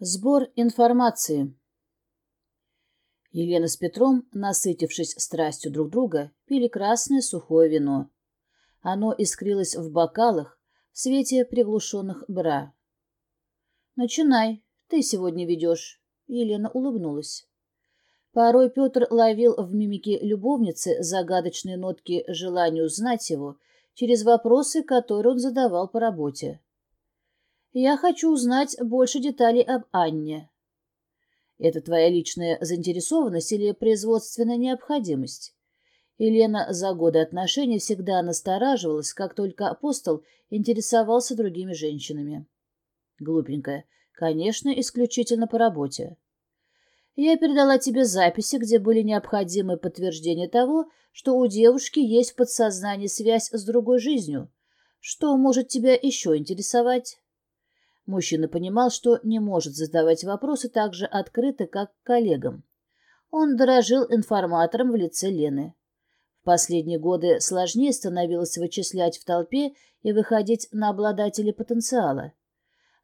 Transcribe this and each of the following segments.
Сбор информации. Елена с Петром, насытившись страстью друг друга, пили красное сухое вино. Оно искрилось в бокалах в свете приглушенных бра. «Начинай, ты сегодня ведешь», — Елена улыбнулась. Порой Петр ловил в мимике любовницы загадочные нотки желания узнать его через вопросы, которые он задавал по работе. Я хочу узнать больше деталей об Анне. Это твоя личная заинтересованность или производственная необходимость? Елена за годы отношений всегда настораживалась, как только апостол интересовался другими женщинами. Глупенькая. Конечно, исключительно по работе. Я передала тебе записи, где были необходимы подтверждения того, что у девушки есть в подсознании связь с другой жизнью. Что может тебя еще интересовать? Мужчина понимал, что не может задавать вопросы так же открыто, как коллегам. Он дорожил информатором в лице Лены. В последние годы сложнее становилось вычислять в толпе и выходить на обладателей потенциала.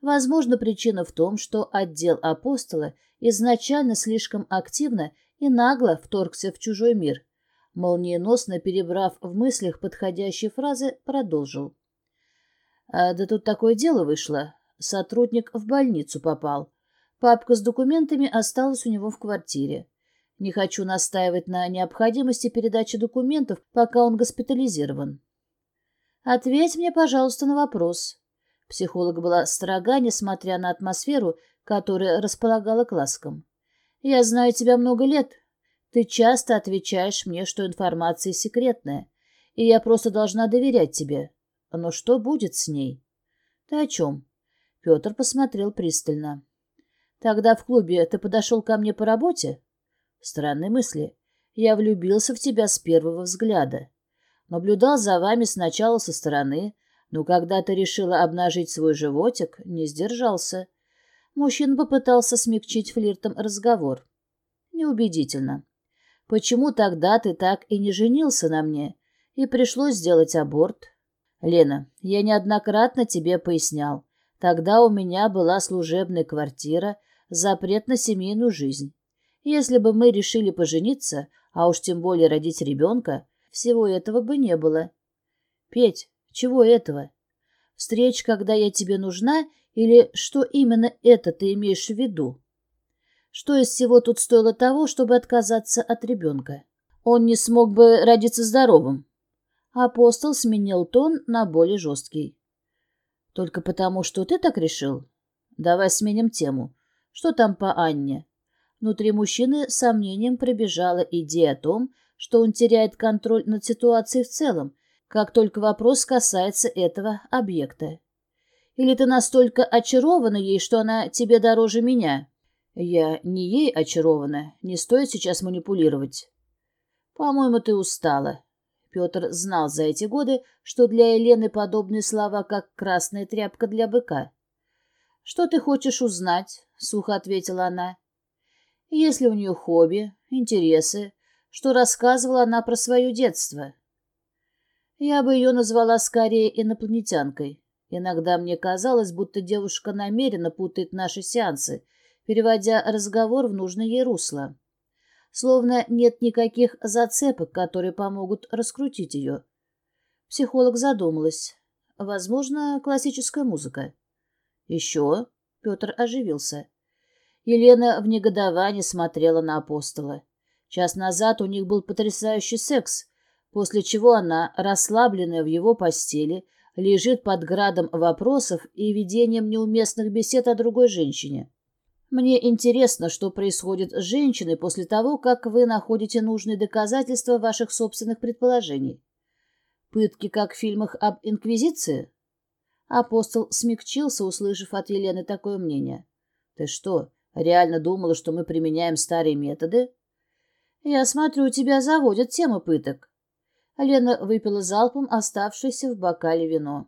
Возможно, причина в том, что отдел апостола изначально слишком активно и нагло вторгся в чужой мир. Молниеносно перебрав в мыслях подходящие фразы, продолжил. «А, «Да тут такое дело вышло. Сотрудник в больницу попал. Папка с документами осталась у него в квартире. Не хочу настаивать на необходимости передачи документов, пока он госпитализирован. Ответь мне, пожалуйста, на вопрос. Психолог была строга, несмотря на атмосферу, которая располагала к ласкам. Я знаю тебя много лет. Ты часто отвечаешь мне, что информация секретная, и я просто должна доверять тебе. Но что будет с ней? Ты о чем? Петр посмотрел пристально. «Тогда в клубе ты подошел ко мне по работе?» «Странные мысли. Я влюбился в тебя с первого взгляда. Наблюдал за вами сначала со стороны, но когда ты решила обнажить свой животик, не сдержался». Мужчина попытался смягчить флиртом разговор. «Неубедительно. Почему тогда ты так и не женился на мне, и пришлось сделать аборт?» «Лена, я неоднократно тебе пояснял. Тогда у меня была служебная квартира, запрет на семейную жизнь. Если бы мы решили пожениться, а уж тем более родить ребенка, всего этого бы не было. Петь, чего этого? Встреч, когда я тебе нужна, или что именно это ты имеешь в виду? Что из всего тут стоило того, чтобы отказаться от ребенка? Он не смог бы родиться здоровым. Апостол сменил тон на более жесткий. Только потому, что ты так решил? Давай сменим тему. Что там по Анне? Внутри мужчины с сомнением пробежала идея о том, что он теряет контроль над ситуацией в целом, как только вопрос касается этого объекта. Или ты настолько очарована ей, что она тебе дороже меня? Я не ей очарована, не стоит сейчас манипулировать. По-моему, ты устала. Петр знал за эти годы, что для Елены подобные слова, как «красная тряпка для быка». «Что ты хочешь узнать?» — сухо ответила она. «Если у нее хобби, интересы, что рассказывала она про свое детство?» Я бы ее назвала скорее инопланетянкой. Иногда мне казалось, будто девушка намеренно путает наши сеансы, переводя разговор в нужное ей русло словно нет никаких зацепок, которые помогут раскрутить ее. Психолог задумалась. Возможно, классическая музыка. Еще Петр оживился. Елена в негодовании смотрела на апостола. Час назад у них был потрясающий секс, после чего она, расслабленная в его постели, лежит под градом вопросов и ведением неуместных бесед о другой женщине. Мне интересно, что происходит с женщиной после того, как вы находите нужные доказательства ваших собственных предположений. Пытки, как в фильмах об Инквизиции? Апостол смягчился, услышав от Елены такое мнение. Ты что, реально думала, что мы применяем старые методы? Я смотрю, тебя заводят тема пыток. Лена выпила залпом оставшееся в бокале вино.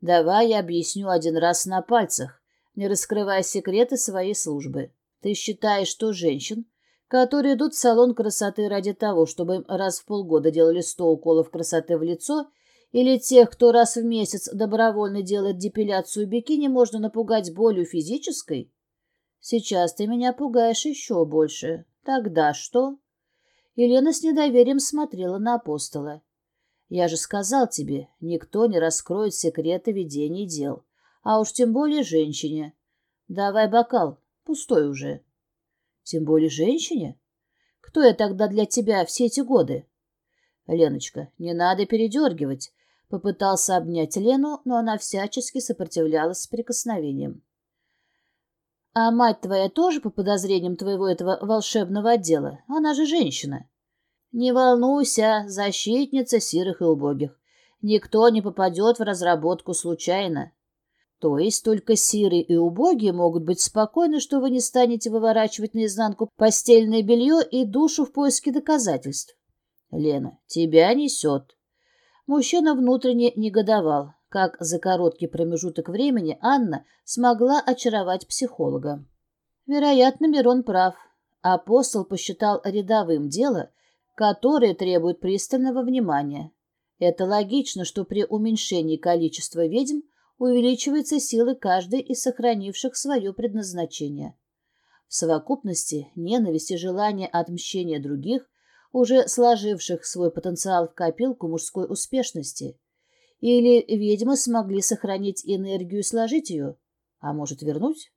Давай я объясню один раз на пальцах не раскрывая секреты своей службы. Ты считаешь, что женщин, которые идут в салон красоты ради того, чтобы им раз в полгода делали сто уколов красоты в лицо, или тех, кто раз в месяц добровольно делает депиляцию бикини, можно напугать болью физической? Сейчас ты меня пугаешь еще больше. Тогда что? Елена с недоверием смотрела на апостола. Я же сказал тебе, никто не раскроет секреты ведения дел, а уж тем более женщине. Давай бокал, пустой уже. Тем более женщине? Кто я тогда для тебя все эти годы? Леночка, не надо передергивать. Попытался обнять Лену, но она всячески сопротивлялась прикосновением. А мать твоя тоже по подозрениям твоего этого волшебного отдела? Она же женщина. Не волнуйся, защитница сирых и убогих. Никто не попадет в разработку случайно. То есть только сирые и убогие могут быть спокойны, что вы не станете выворачивать наизнанку постельное белье и душу в поиске доказательств. Лена, тебя несет. Мужчина внутренне негодовал, как за короткий промежуток времени Анна смогла очаровать психолога. Вероятно, Мирон прав. Апостол посчитал рядовым дело, которое требует пристального внимания. Это логично, что при уменьшении количества ведьм увеличиваются силы каждой из сохранивших свое предназначение. В совокупности ненависть и желание отмщения других уже сложивших свой потенциал в копилку мужской успешности. Или ведьмы смогли сохранить энергию и сложить ее, а может вернуть?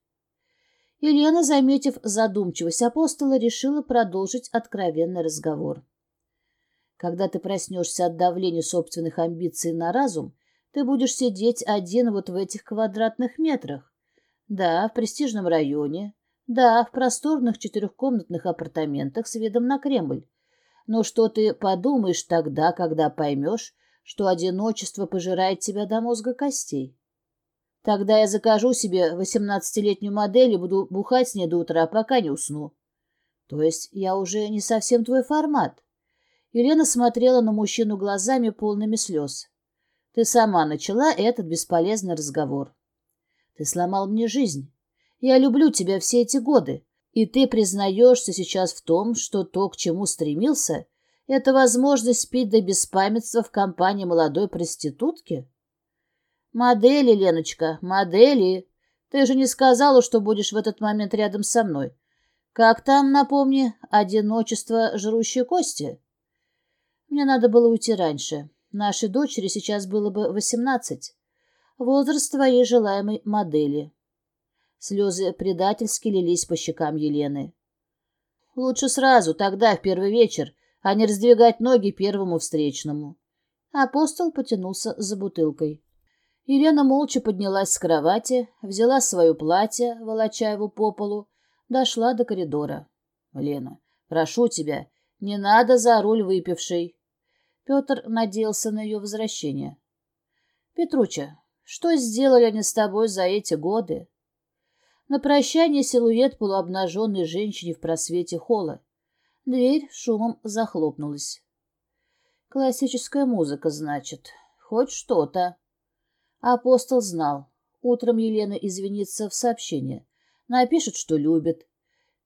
Елена, заметив задумчивость апостола, решила продолжить откровенный разговор. Когда ты проснешься от давления собственных амбиций на разум, ты будешь сидеть один вот в этих квадратных метрах. Да, в престижном районе. Да, в просторных четырехкомнатных апартаментах с видом на Кремль. Но что ты подумаешь тогда, когда поймешь, что одиночество пожирает тебя до мозга костей? Тогда я закажу себе восемнадцатилетнюю модель и буду бухать с ней до утра, пока не усну. То есть я уже не совсем твой формат. Елена смотрела на мужчину глазами, полными слез. Ты сама начала этот бесполезный разговор. Ты сломал мне жизнь. Я люблю тебя все эти годы. И ты признаешься сейчас в том, что то, к чему стремился, это возможность пить до беспамятства в компании молодой проститутки? Модели, Леночка, модели. Ты же не сказала, что будешь в этот момент рядом со мной. Как там, напомни, одиночество жрущей кости? Мне надо было уйти раньше. Нашей дочери сейчас было бы восемнадцать. Возраст твоей желаемой модели. Слезы предательски лились по щекам Елены. Лучше сразу, тогда, в первый вечер, а не раздвигать ноги первому встречному. Апостол потянулся за бутылкой. Елена молча поднялась с кровати, взяла свое платье, волоча его по полу, дошла до коридора. — Лена, прошу тебя, не надо за руль выпившей. Петр надеялся на ее возвращение. — Петруча, что сделали они с тобой за эти годы? На прощание силуэт полуобнаженной женщины в просвете холла. Дверь шумом захлопнулась. Классическая музыка, значит. Хоть что-то. Апостол знал. Утром Елена извинится в сообщении. Напишет, что любит.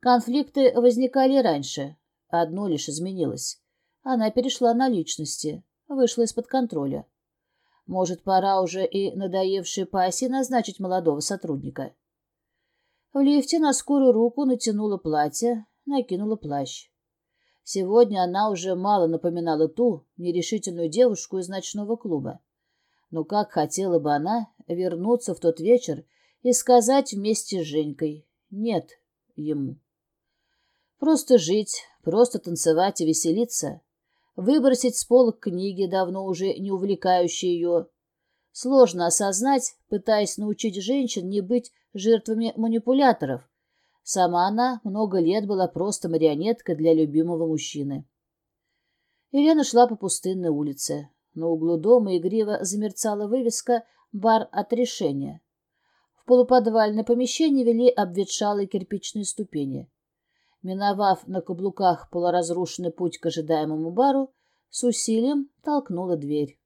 Конфликты возникали раньше. Одно лишь изменилось. Она перешла на личности, вышла из-под контроля. Может, пора уже и надоевшей пассии назначить молодого сотрудника. В лифте на скорую руку натянула платье, накинула плащ. Сегодня она уже мало напоминала ту нерешительную девушку из ночного клуба. Но как хотела бы она вернуться в тот вечер и сказать вместе с Женькой «нет» ему. Просто жить, просто танцевать и веселиться, выбросить с полок книги, давно уже не увлекающие ее. Сложно осознать, пытаясь научить женщин не быть жертвами манипуляторов. Сама она много лет была просто марионеткой для любимого мужчины. Елена шла по пустынной улице. На углу дома игриво замерцала вывеска «Бар от решения». В полуподвальное помещение вели обветшалые кирпичные ступени. Миновав на каблуках полуразрушенный путь к ожидаемому бару, с усилием толкнула дверь.